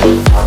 Thank